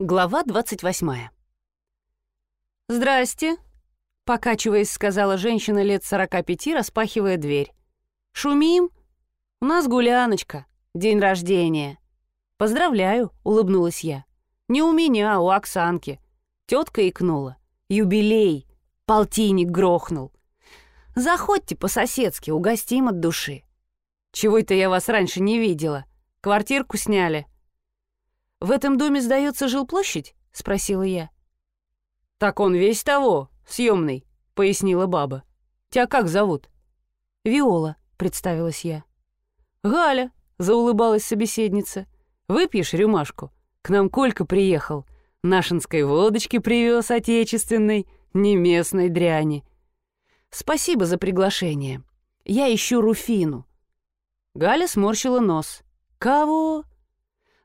Глава 28. «Здрасте», — покачиваясь, сказала женщина лет 45, распахивая дверь. «Шумим? У нас гуляночка, день рождения». «Поздравляю», — улыбнулась я. «Не у меня, а у Оксанки». Тетка икнула. «Юбилей! Полтинник грохнул. Заходьте по-соседски, угостим от души». «Чего это я вас раньше не видела? Квартирку сняли?» «В этом доме сдается жилплощадь?» — спросила я. «Так он весь того, съемный», — пояснила баба. «Тебя как зовут?» «Виола», — представилась я. «Галя», — заулыбалась собеседница. «Выпьешь рюмашку? К нам Колька приехал. Нашинской водочки привез отечественной, не местной дряни. Спасибо за приглашение. Я ищу Руфину». Галя сморщила нос. «Кого?»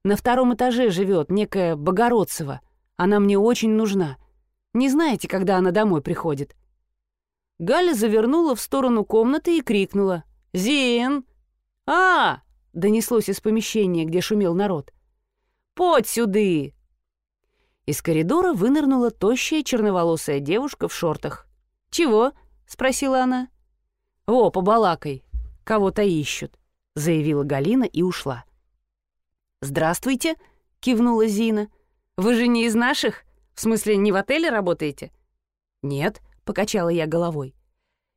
На втором этаже живет некая Богородцева. Она мне очень нужна. Не знаете, когда она домой приходит?» Галя завернула в сторону комнаты и крикнула. «Зин!» «А!» — донеслось из помещения, где шумел народ. «Подь сюды!» Из коридора вынырнула тощая черноволосая девушка в шортах. «Чего?» — спросила она. «О, побалакай, кого-то ищут», — заявила Галина и ушла. «Здравствуйте», — кивнула Зина. «Вы же не из наших? В смысле, не в отеле работаете?» «Нет», — покачала я головой.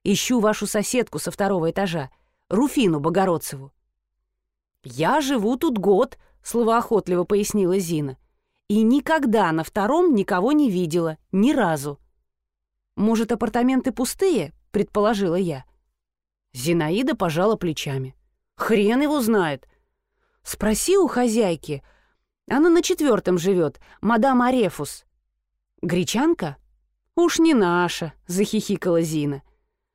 «Ищу вашу соседку со второго этажа, Руфину Богородцеву». «Я живу тут год», — словоохотливо пояснила Зина. «И никогда на втором никого не видела, ни разу». «Может, апартаменты пустые?» — предположила я. Зинаида пожала плечами. «Хрен его знает. Спроси у хозяйки. Она на четвертом живет, мадам Арефус. Гречанка? Уж не наша, захихикала Зина.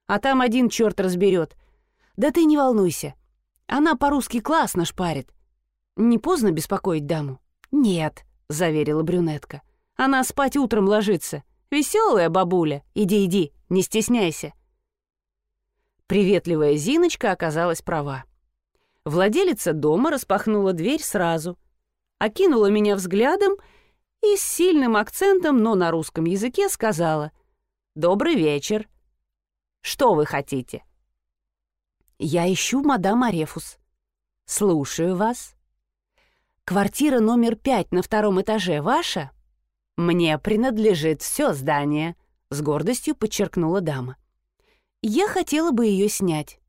А там один черт разберет. Да ты не волнуйся. Она по-русски классно шпарит. Не поздно беспокоить даму? Нет, заверила брюнетка. Она спать утром ложится. Веселая бабуля. Иди, иди, не стесняйся. Приветливая Зиночка оказалась права. Владелица дома распахнула дверь сразу, окинула меня взглядом и с сильным акцентом, но на русском языке сказала «Добрый вечер. Что вы хотите?» «Я ищу мадам Арефус». «Слушаю вас». «Квартира номер пять на втором этаже ваша?» «Мне принадлежит все здание», — с гордостью подчеркнула дама. «Я хотела бы ее снять».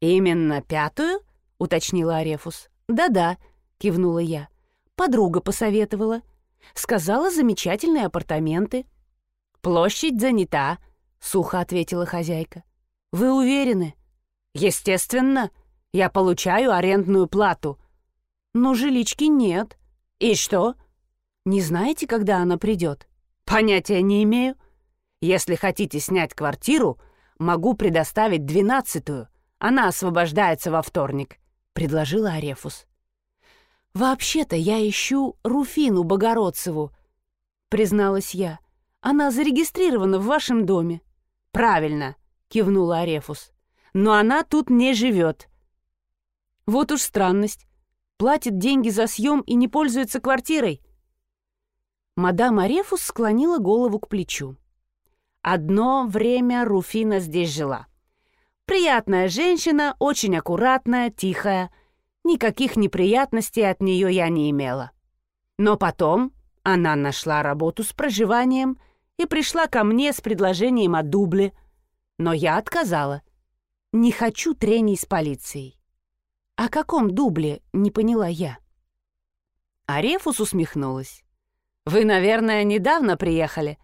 «Именно пятую?» — уточнила Арефус. «Да-да», — кивнула я. «Подруга посоветовала. Сказала, замечательные апартаменты». «Площадь занята», — сухо ответила хозяйка. «Вы уверены?» «Естественно. Я получаю арендную плату». «Но жилички нет». «И что?» «Не знаете, когда она придет?» «Понятия не имею. Если хотите снять квартиру, могу предоставить двенадцатую. Она освобождается во вторник предложила Арефус. «Вообще-то я ищу Руфину Богородцеву», — призналась я. «Она зарегистрирована в вашем доме». «Правильно», — кивнула Арефус. «Но она тут не живет». «Вот уж странность. Платит деньги за съем и не пользуется квартирой». Мадам Арефус склонила голову к плечу. «Одно время Руфина здесь жила. Приятная женщина, очень аккуратная, тихая. Никаких неприятностей от нее я не имела. Но потом она нашла работу с проживанием и пришла ко мне с предложением о дубле. Но я отказала. Не хочу трений с полицией. «О каком дубле?» — не поняла я. Арефус усмехнулась. «Вы, наверное, недавно приехали?»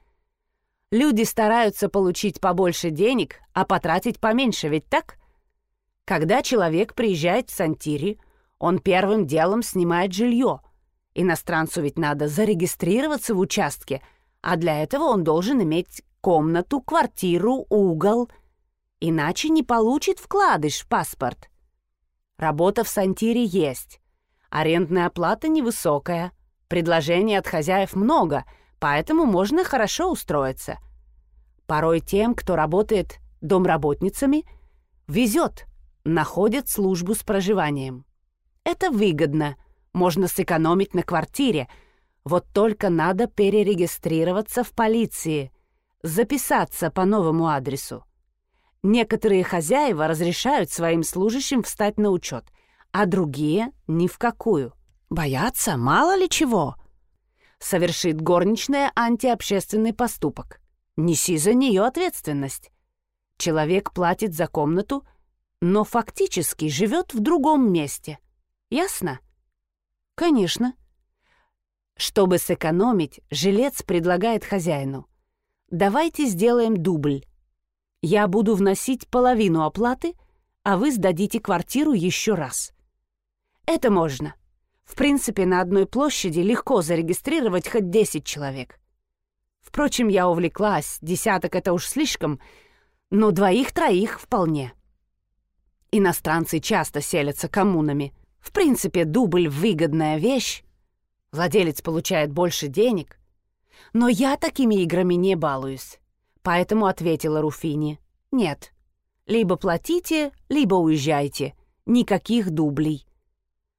Люди стараются получить побольше денег, а потратить поменьше, ведь так? Когда человек приезжает в Сантири, он первым делом снимает жилье. Иностранцу ведь надо зарегистрироваться в участке, а для этого он должен иметь комнату, квартиру, угол. Иначе не получит вкладыш в паспорт. Работа в Сантире есть. Арендная плата невысокая. Предложений от хозяев много — поэтому можно хорошо устроиться. Порой тем, кто работает домработницами, везет, находят службу с проживанием. Это выгодно, можно сэкономить на квартире, Вот только надо перерегистрироваться в полиции, записаться по новому адресу. Некоторые хозяева разрешают своим служащим встать на учет, а другие — ни в какую. Боятся, мало ли чего. Совершит горничная антиобщественный поступок. Неси за нее ответственность. Человек платит за комнату, но фактически живет в другом месте. Ясно? Конечно. Чтобы сэкономить, жилец предлагает хозяину. Давайте сделаем дубль. Я буду вносить половину оплаты, а вы сдадите квартиру еще раз. Это можно. В принципе, на одной площади легко зарегистрировать хоть 10 человек. Впрочем, я увлеклась, десяток — это уж слишком, но двоих-троих вполне. Иностранцы часто селятся коммунами. В принципе, дубль — выгодная вещь. Владелец получает больше денег. Но я такими играми не балуюсь. Поэтому ответила Руфини. «Нет. Либо платите, либо уезжайте. Никаких дублей».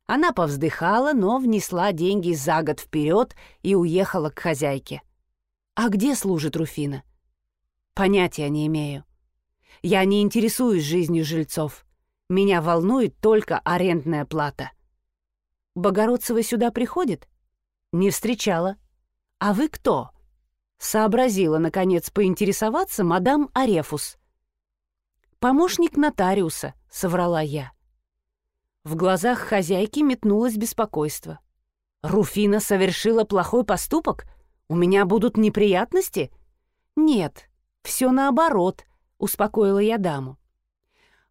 Она повздыхала, но внесла деньги за год вперед и уехала к хозяйке. А где служит Руфина? Понятия не имею. Я не интересуюсь жизнью жильцов. Меня волнует только арендная плата. Богородцева сюда приходит? Не встречала. А вы кто? Сообразила, наконец, поинтересоваться мадам Арефус. «Помощник нотариуса», — соврала я. В глазах хозяйки метнулось беспокойство. «Руфина совершила плохой поступок? У меня будут неприятности?» «Нет, все наоборот», — успокоила я даму.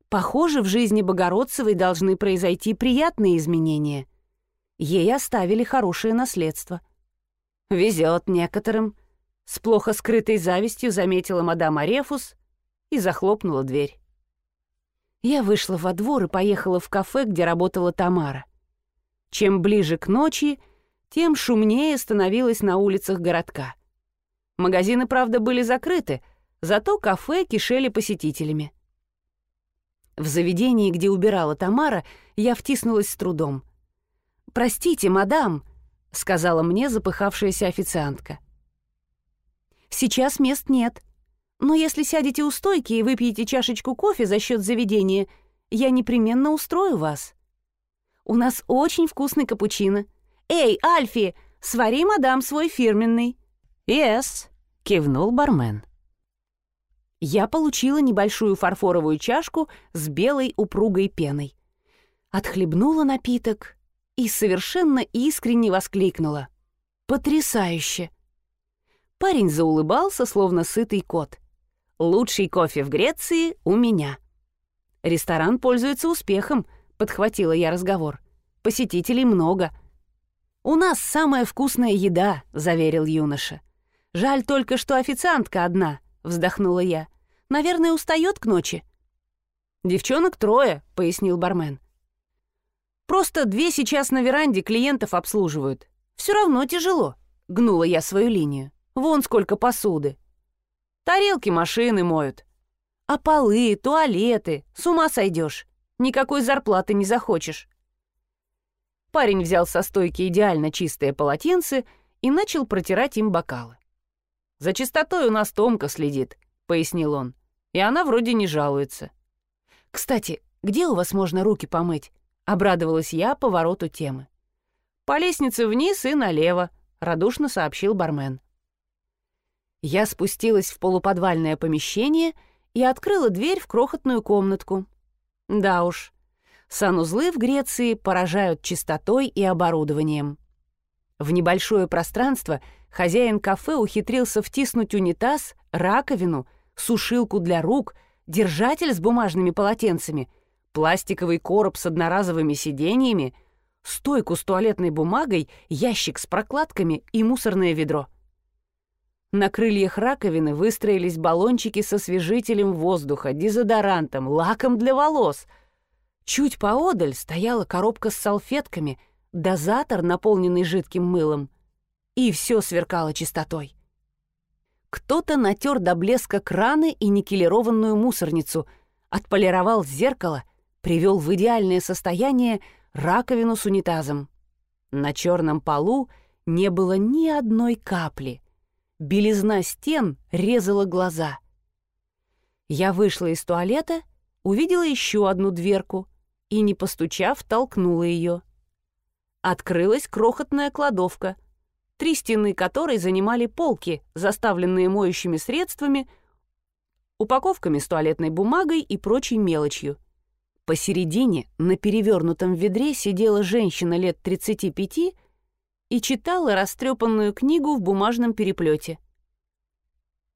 «Похоже, в жизни Богородцевой должны произойти приятные изменения. Ей оставили хорошее наследство». «Везет некоторым», — с плохо скрытой завистью заметила мадам Арефус и захлопнула дверь. Я вышла во двор и поехала в кафе, где работала Тамара. Чем ближе к ночи, тем шумнее становилось на улицах городка. Магазины, правда, были закрыты, зато кафе кишели посетителями. В заведении, где убирала Тамара, я втиснулась с трудом. «Простите, мадам», — сказала мне запыхавшаяся официантка. «Сейчас мест нет. Но если сядете у стойки и выпьете чашечку кофе за счет заведения, я непременно устрою вас. У нас очень вкусный капучино. Эй, Альфи, свари мадам свой фирменный». «Yes», — кивнул бармен. Я получила небольшую фарфоровую чашку с белой упругой пеной. Отхлебнула напиток и совершенно искренне воскликнула. «Потрясающе!» Парень заулыбался, словно сытый кот. Лучший кофе в Греции у меня. Ресторан пользуется успехом, подхватила я разговор. Посетителей много. У нас самая вкусная еда, заверил юноша. Жаль только, что официантка одна, вздохнула я. Наверное, устает к ночи. Девчонок трое, пояснил бармен. Просто две сейчас на веранде клиентов обслуживают. Все равно тяжело, гнула я свою линию. Вон сколько посуды. Тарелки машины моют. А полы, туалеты, с ума сойдешь. Никакой зарплаты не захочешь. Парень взял со стойки идеально чистые полотенце и начал протирать им бокалы. «За чистотой у нас Томка следит», — пояснил он. «И она вроде не жалуется». «Кстати, где у вас можно руки помыть?» — обрадовалась я повороту темы. «По лестнице вниз и налево», — радушно сообщил бармен. Я спустилась в полуподвальное помещение и открыла дверь в крохотную комнатку. Да уж, санузлы в Греции поражают чистотой и оборудованием. В небольшое пространство хозяин кафе ухитрился втиснуть унитаз, раковину, сушилку для рук, держатель с бумажными полотенцами, пластиковый короб с одноразовыми сиденьями, стойку с туалетной бумагой, ящик с прокладками и мусорное ведро. На крыльях раковины выстроились баллончики со освежителем воздуха, дезодорантом, лаком для волос. Чуть поодаль стояла коробка с салфетками, дозатор, наполненный жидким мылом. И все сверкало чистотой. Кто-то натер до блеска краны и никелированную мусорницу, отполировал зеркало, привел в идеальное состояние раковину с унитазом. На черном полу не было ни одной капли. Белизна стен резала глаза. Я вышла из туалета, увидела еще одну дверку и, не постучав, толкнула ее. Открылась крохотная кладовка, три стены которой занимали полки, заставленные моющими средствами, упаковками с туалетной бумагой и прочей мелочью. Посередине на перевернутом ведре сидела женщина лет 35 и читала растрепанную книгу в бумажном переплете.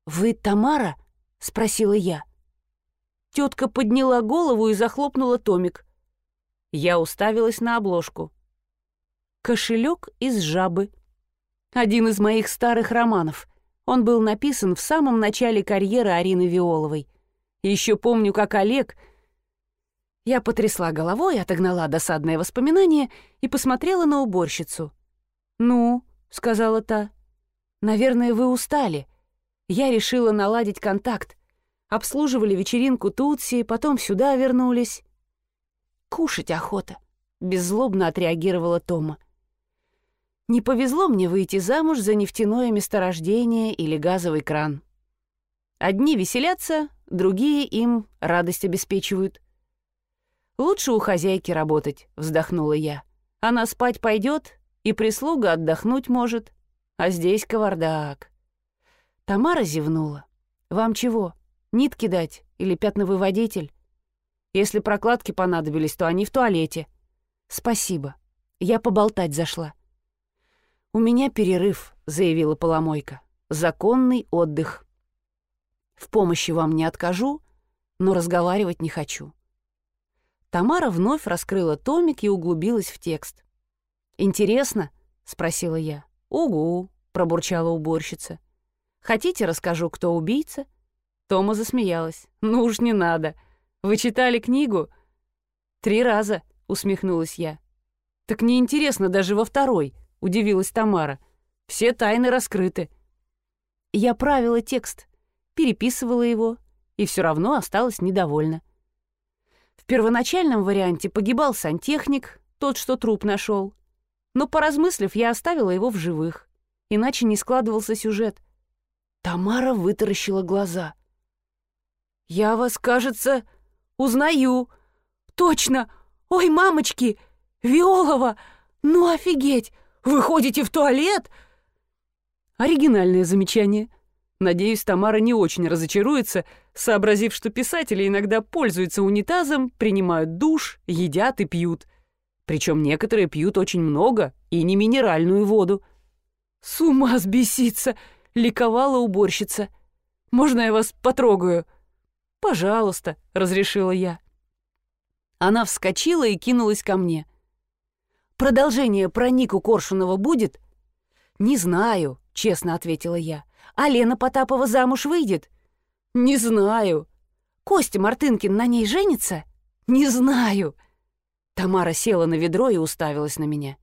«Вы Тамара?» — спросила я. Тетка подняла голову и захлопнула томик. Я уставилась на обложку. «Кошелек из жабы». Один из моих старых романов. Он был написан в самом начале карьеры Арины Виоловой. Еще помню, как Олег... Я потрясла головой, отогнала досадное воспоминание и посмотрела на уборщицу. «Ну», — сказала та, — «наверное, вы устали. Я решила наладить контакт. Обслуживали вечеринку Тутси, потом сюда вернулись». «Кушать охота», — беззлобно отреагировала Тома. «Не повезло мне выйти замуж за нефтяное месторождение или газовый кран. Одни веселятся, другие им радость обеспечивают». «Лучше у хозяйки работать», — вздохнула я. «Она спать пойдет, и прислуга отдохнуть может, а здесь кавардак. Тамара зевнула. «Вам чего? Нитки дать или пятновыводитель? Если прокладки понадобились, то они в туалете. Спасибо. Я поболтать зашла». «У меня перерыв», — заявила поломойка. «Законный отдых. В помощи вам не откажу, но разговаривать не хочу». Тамара вновь раскрыла томик и углубилась в текст. «Интересно?» — спросила я. «Угу», — пробурчала уборщица. «Хотите, расскажу, кто убийца?» Тома засмеялась. «Ну уж не надо. Вы читали книгу?» «Три раза», — усмехнулась я. «Так неинтересно даже во второй», — удивилась Тамара. «Все тайны раскрыты». Я правила текст, переписывала его, и все равно осталась недовольна. В первоначальном варианте погибал сантехник, тот, что труп нашел. Но, поразмыслив, я оставила его в живых. Иначе не складывался сюжет. Тамара вытаращила глаза. «Я вас, кажется, узнаю. Точно! Ой, мамочки! Виолова! Ну офигеть! Вы ходите в туалет?» Оригинальное замечание. Надеюсь, Тамара не очень разочаруется, сообразив, что писатели иногда пользуются унитазом, принимают душ, едят и пьют. Причем некоторые пьют очень много и не минеральную воду. «С ума сбеситься!» — ликовала уборщица. «Можно я вас потрогаю?» «Пожалуйста», — разрешила я. Она вскочила и кинулась ко мне. «Продолжение про Нику Коршунова будет?» «Не знаю», — честно ответила я. «А Лена Потапова замуж выйдет?» «Не знаю». «Костя Мартынкин на ней женится?» «Не знаю». Тамара села на ведро и уставилась на меня.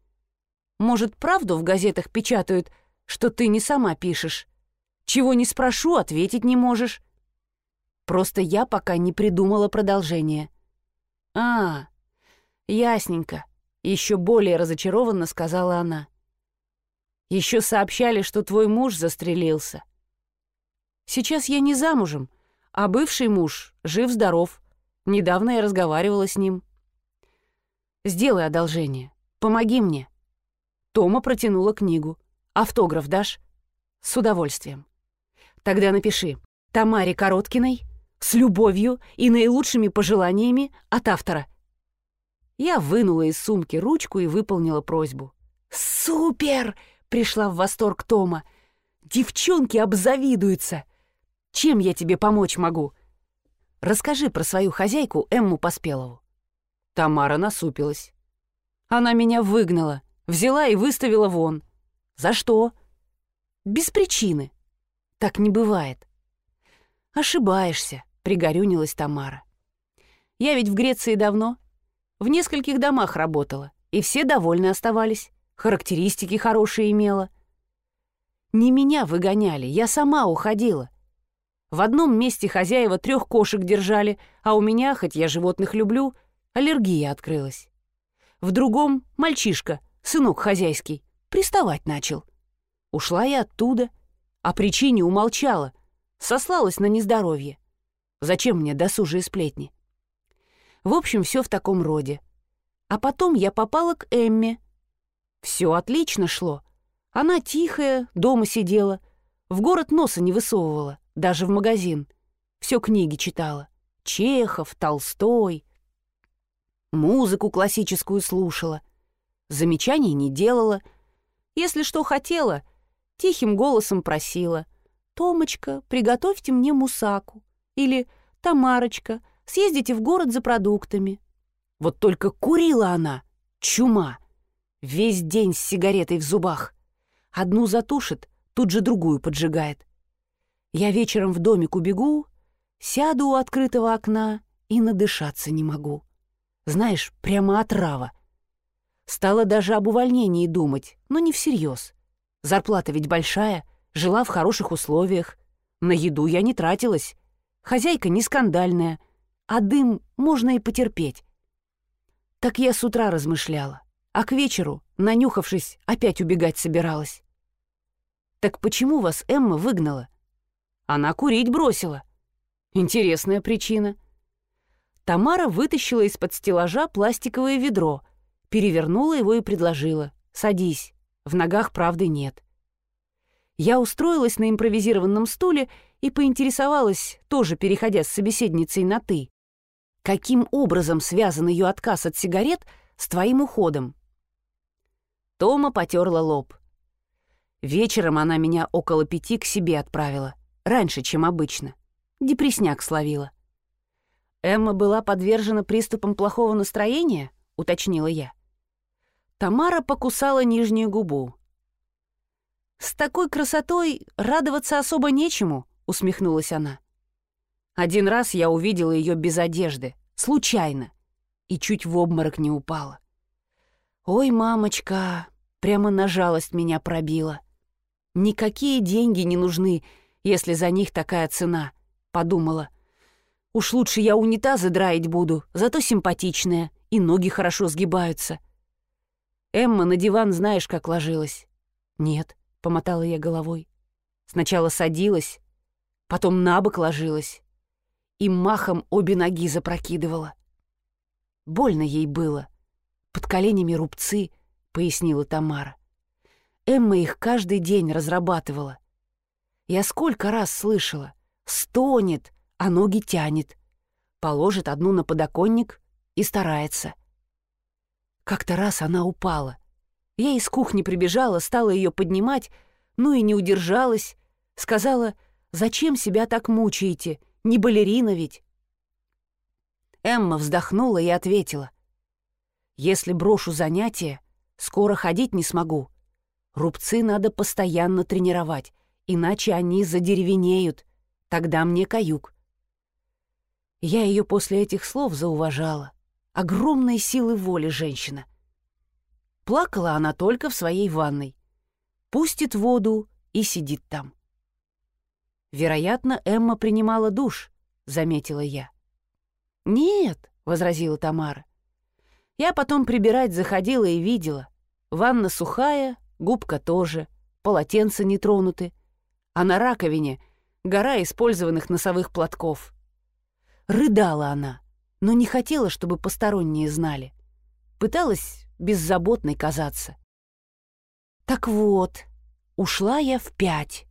«Может, правду в газетах печатают, что ты не сама пишешь? Чего не спрошу, ответить не можешь?» Просто я пока не придумала продолжение. «А, ясненько», — еще более разочарованно сказала она. «Еще сообщали, что твой муж застрелился. Сейчас я не замужем, а бывший муж жив-здоров. Недавно я разговаривала с ним». Сделай одолжение. Помоги мне». Тома протянула книгу. «Автограф дашь?» «С удовольствием». «Тогда напиши. Тамаре Короткиной, с любовью и наилучшими пожеланиями от автора». Я вынула из сумки ручку и выполнила просьбу. «Супер!» — пришла в восторг Тома. «Девчонки обзавидуются! Чем я тебе помочь могу?» «Расскажи про свою хозяйку Эмму Поспелову». Тамара насупилась. Она меня выгнала, взяла и выставила вон. За что? Без причины. Так не бывает. Ошибаешься, пригорюнилась Тамара. Я ведь в Греции давно. В нескольких домах работала, и все довольны оставались. Характеристики хорошие имела. Не меня выгоняли, я сама уходила. В одном месте хозяева трех кошек держали, а у меня, хоть я животных люблю, Аллергия открылась. В другом — мальчишка, сынок хозяйский, приставать начал. Ушла я оттуда, о причине умолчала, сослалась на нездоровье. Зачем мне досужие сплетни? В общем, все в таком роде. А потом я попала к Эмме. Все отлично шло. Она тихая, дома сидела, в город носа не высовывала, даже в магазин. Все книги читала. Чехов, Толстой. Музыку классическую слушала. Замечаний не делала. Если что хотела, тихим голосом просила. «Томочка, приготовьте мне мусаку». Или «Тамарочка, съездите в город за продуктами». Вот только курила она, чума, весь день с сигаретой в зубах. Одну затушит, тут же другую поджигает. Я вечером в домик убегу, сяду у открытого окна и надышаться не могу. Знаешь, прямо отрава. Стала даже об увольнении думать, но не всерьез. Зарплата ведь большая, жила в хороших условиях. На еду я не тратилась. Хозяйка не скандальная, а дым можно и потерпеть. Так я с утра размышляла, а к вечеру, нанюхавшись, опять убегать собиралась. Так почему вас Эмма выгнала? Она курить бросила. Интересная причина. Тамара вытащила из-под стеллажа пластиковое ведро, перевернула его и предложила. «Садись, в ногах правды нет». Я устроилась на импровизированном стуле и поинтересовалась, тоже переходя с собеседницей на «ты». Каким образом связан ее отказ от сигарет с твоим уходом? Тома потерла лоб. Вечером она меня около пяти к себе отправила, раньше, чем обычно. Депресняк словила. Эмма была подвержена приступам плохого настроения, уточнила я. Тамара покусала нижнюю губу. «С такой красотой радоваться особо нечему», — усмехнулась она. Один раз я увидела ее без одежды, случайно, и чуть в обморок не упала. «Ой, мамочка!» — прямо на жалость меня пробила. «Никакие деньги не нужны, если за них такая цена», — подумала. «Уж лучше я унитазы драить буду, зато симпатичная, и ноги хорошо сгибаются». Эмма на диван знаешь, как ложилась? «Нет», — помотала я головой. Сначала садилась, потом на бок ложилась и махом обе ноги запрокидывала. Больно ей было. Под коленями рубцы, пояснила Тамара. Эмма их каждый день разрабатывала. Я сколько раз слышала. Стонет, а ноги тянет. Положит одну на подоконник и старается. Как-то раз она упала. Я из кухни прибежала, стала ее поднимать, ну и не удержалась. Сказала, зачем себя так мучаете? Не балерина ведь. Эмма вздохнула и ответила. «Если брошу занятия, скоро ходить не смогу. Рубцы надо постоянно тренировать, иначе они задеревенеют. Тогда мне каюк». Я ее после этих слов зауважала. Огромной силы воли женщина. Плакала она только в своей ванной. Пустит воду и сидит там. Вероятно, Эмма принимала душ, заметила я. Нет, возразила Тамара. Я потом прибирать заходила и видела. Ванна сухая, губка тоже, полотенца не тронуты, а на раковине гора использованных носовых платков. Рыдала она, но не хотела, чтобы посторонние знали. Пыталась беззаботной казаться. Так вот, ушла я в пять.